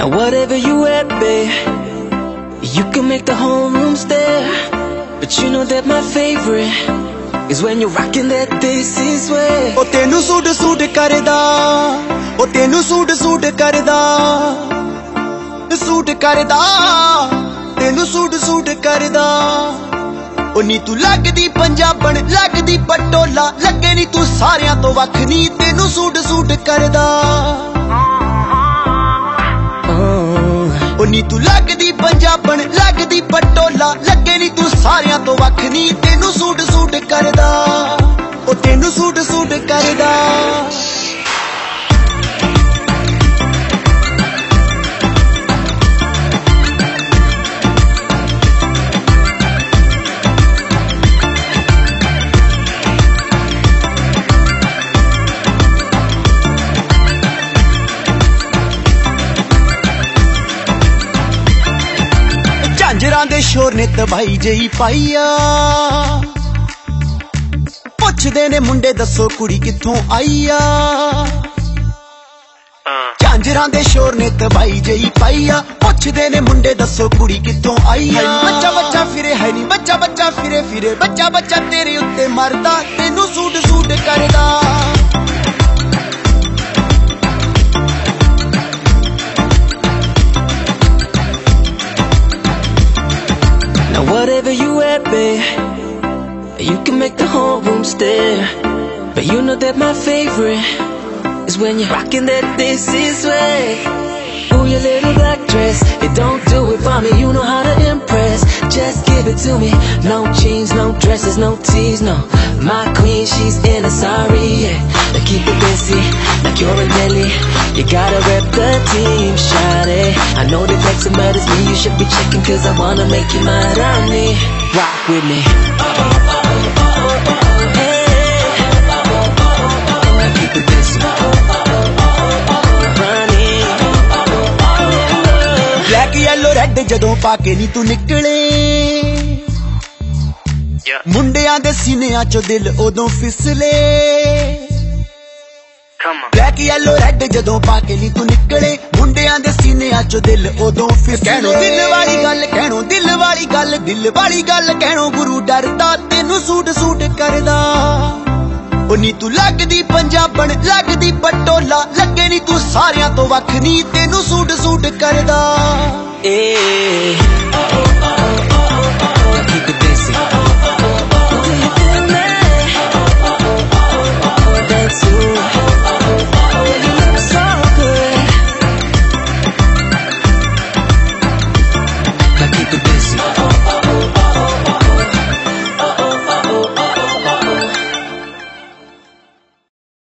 Now whatever you at, babe, you can make the whole room stare. But you know that my favorite is when you're rocking that this is way. ਉਹ ਤੈਨੂੰ suit suit ਕਰਦਾ ਉਹ ਤੈਨੂੰ suit suit ਕਰਦਾ suit ਕਰਦਾ ਤੈਨੂੰ suit suit ਕਰਦਾ ਉਹ ਨੀ ਤੂੰ ਲੱਗਦੀ ਪੰਜਾਬਣ ਲੱਗਦੀ ਪਟੋਲਾ ਲੱਗੇ ਨੀ ਤੂੰ ਸਾਰਿਆਂ ਤੋਂ ਵੱਖ ਨੀ ਤੈਨੂੰ ਸੂਟ ਸੂਟ ਕਰਦਾ Oh, ਤੂੰ ਲੱਗਦੀ ਪੰਜਾਬਣ ਲੱਗਦੀ ਪਟੋਲਾ ਲੱਗੇ ਨੀ ਤੂੰ ਸਾਰਿਆਂ ਤੋਂ ਵੱਖ ਨੀ ਤੈਨੂੰ ਸੂਟ ਸੂਟ ਕਰਦਾ। ਝਾਂਜਰਾਂ ਦੇ ਸ਼ੋਰ ਨੇ ਤਬਾਈ ਜਈ ਪਾਈਆ ਪੁੱਛਦੇ ਨੇ ਮੁੰਡੇ ਦੱਸੋ ਕੁੜੀ ਕਿੱਥੋਂ ਆਈ ਆ? ਝਾਂਜਰਾਂ ਦੇ ਸ਼ੋਰ ਨੇ ਤਬਾਈ ਜਈ ਪਾਈਆ ਪੁੱਛਦੇ ਨੇ ਮੁੰਡੇ ਦੱਸੋ ਕੁੜੀ ਕਿੱਥੋਂ ਆਈ ਆ? ਬੱਚਾ ਬੱਚਾ ਫਿਰੇ ਹੈ ਨਹੀਂ ਬੱਚਾ ਬੱਚਾ ਫਿਰੇ ਫਿਰੇ। ਬੱਚਾ ਬੱਚਾ ਤੇਰੇ ਉੱਤੇ ਮਰਦਾ ਤੈਨੂੰ ਸੂਟ ਸੂਟ ਕਰਦਾ। You can make the whole room stare. But you know that my favorite is when you're rocking that this is way. Ooh, your little black dress, it don't do it for me. You know how to impress. Just give it to me. No jeans, no dresses, no tees, no. My queen, she's in a sorry, yeah. Now keep it busy, like you're in Delhi. You gotta rep the team, shawty. I know that next to matters me. You should be checking, cause I wanna make you mad at me. Rock with me. Hey. Red ਜਦੋਂ ਪਾ ਕੇ ਨੀ ਤੂੰ ਨਿਕਲੇ। ਮੁੰਡਿਆਂ ਦੇ ਸੀਨਿਆਂ ਚੋਂ ਦਿਲ ਉਦੋਂ ਫਿਸਲੇ। ਬਲੈਕ ਯੈਲੋ ਰੈੱਡ ਜਦੋਂ ਪਾ ਕੇ ਨੀ ਤੂੰ ਨਿਕਲੇ ਮੁੰਡਿਆਂ ਦੇ ਸੀਨਿਆਂ ਚੋਂ ਦਿਲ ਉਦੋਂ ਫਿਸਲੇ। ਕਹਿਣੋ ਦਿਲ ਵਾਲੀ ਗੱਲ ਕਹਿਣੋ ਦਿਲ ਵਾਲੀ ਗੱਲ ਦਿਲ ਵਾਲੀ ਗੱਲ ਕਹਿਣੋ ਗੁਰੂ ਡਰਦਾ ਤੈਨੂੰ ਸੂਟ ਸੂਟ ਕਰਦਾ। ਉਹ ਨੀ ਤੂੰ ਲੱਗਦੀ ਪੰਜਾਬਣ, ਲੱਗਦੀ ਪਟੋਲਾ ਲੱਗੇ ਨੀ ਤੂੰ ਸਾਰਿਆਂ ਤੋਂ ਵੱਖ ਨੀ, ਤੈਨੂੰ ਸੂਟ ਸੂਟ ਕਰਦਾ Yeah.